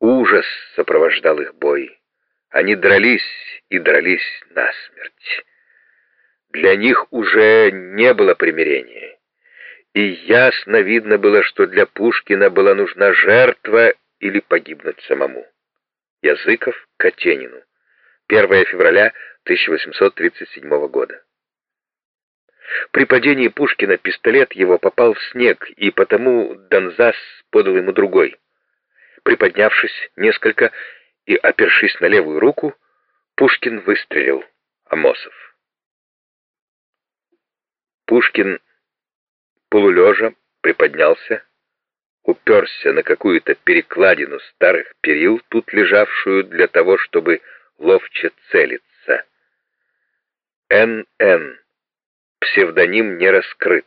Ужас сопровождал их бой. Они дрались и дрались насмерть. Для них уже не было примирения. И ясно видно было, что для Пушкина была нужна жертва или погибнуть самому. Языков Катенину. 1 февраля 1837 года. При падении Пушкина пистолет его попал в снег, и потому Донзас подал ему другой. Приподнявшись несколько и опершись на левую руку, Пушкин выстрелил. Амосов. Пушкин полулежа приподнялся, уперся на какую-то перекладину старых перил, тут лежавшую для того, чтобы ловче целиться. Н.Н. Псевдоним не раскрыт.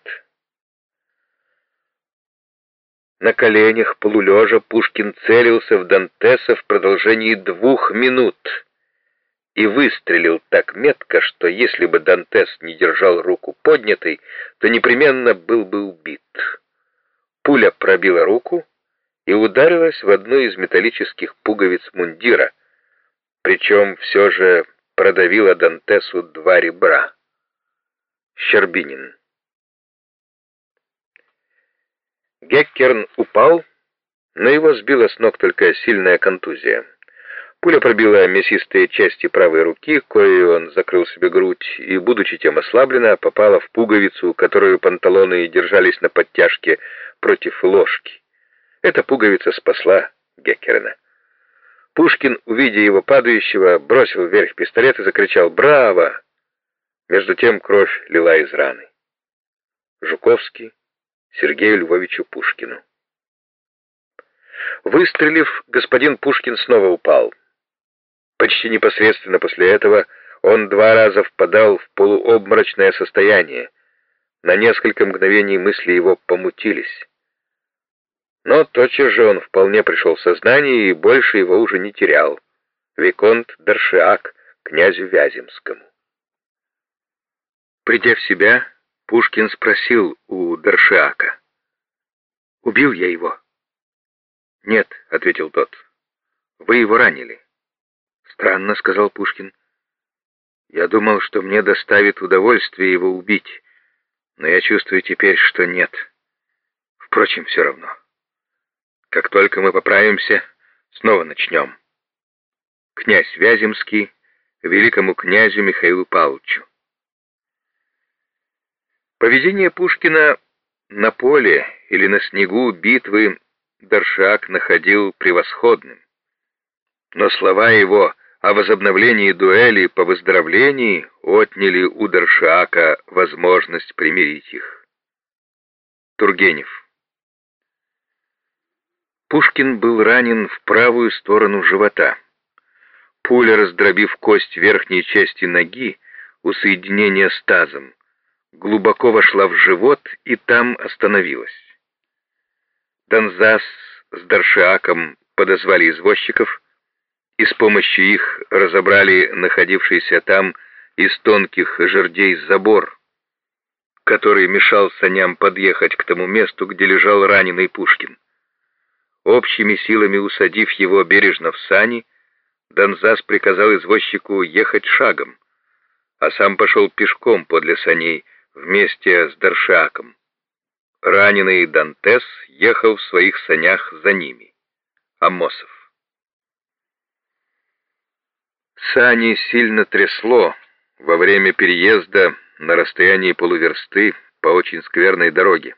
На коленях, полулежа, Пушкин целился в Дантеса в продолжении двух минут и выстрелил так метко, что если бы Дантес не держал руку поднятой, то непременно был бы убит. Пуля пробила руку и ударилась в одну из металлических пуговиц мундира, причем все же продавила Дантесу два ребра. Щербинин Геккерн упал, но его сбила с ног только сильная контузия. Пуля пробила мясистые части правой руки, коей он закрыл себе грудь, и, будучи тем ослаблена, попала в пуговицу, которую панталоны держались на подтяжке против ложки. Эта пуговица спасла Геккерна. Пушкин, увидя его падающего, бросил вверх пистолет и закричал «Браво!». Между тем кровь лила из раны. Жуковский Сергею Львовичу Пушкину. Выстрелив, господин Пушкин снова упал. Почти непосредственно после этого он два раза впадал в полуобморочное состояние. На несколько мгновений мысли его помутились. Но тотчас же он вполне пришел в сознание и больше его уже не терял. Виконт Даршиак, князю Вяземскому. Придя в себя, Пушкин спросил у Даршиака. «Убил я его?» «Нет», — ответил тот. «Вы его ранили». «Странно», — сказал Пушкин. «Я думал, что мне доставит удовольствие его убить, но я чувствую теперь, что нет. Впрочем, все равно. Как только мы поправимся, снова начнем». Князь Вяземский великому князю Михаилу Павловичу. Поведение Пушкина на поле или на снегу битвы Даршак находил превосходным. Но слова его о возобновлении дуэли по выздоровлении отняли у Даршака возможность примирить их. Тургенев Пушкин был ранен в правую сторону живота. Пуля, раздробив кость верхней части ноги у соединения с тазом, глубоко вошла в живот и там остановилась. Донзас с Даршиаком подозвали извозчиков и с помощью их разобрали находившийся там из тонких жердей забор, который мешал саням подъехать к тому месту, где лежал раненый Пушкин. Общими силами усадив его бережно в сани, Донзас приказал извозчику ехать шагом, а сам пошел пешком подле саней, вместе с Даршаком. Раненый Дантес ехал в своих санях за ними. Амосов. Сани сильно трясло во время переезда на расстоянии полуверсты по очень скверной дороге.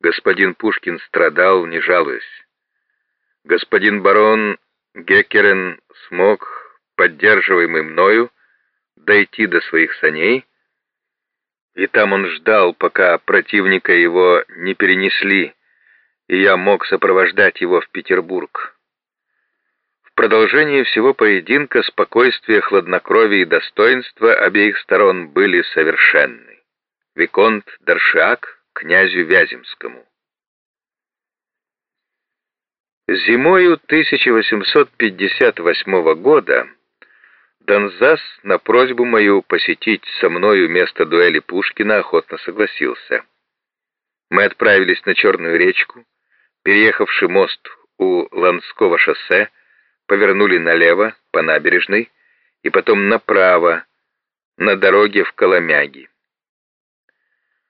Господин Пушкин страдал, не жалуясь. Господин барон Геккерен смог, поддерживаемый мною, дойти до своих саней, и там он ждал, пока противника его не перенесли, и я мог сопровождать его в Петербург. В продолжении всего поединка спокойствие, хладнокровие и достоинство обеих сторон были совершенны. Виконт Даршак князю Вяземскому. Зимою 1858 года Донзас на просьбу мою посетить со мною место дуэли Пушкина охотно согласился. Мы отправились на Черную речку, переехавший мост у Ланского шоссе, повернули налево по набережной и потом направо на дороге в Коломяги.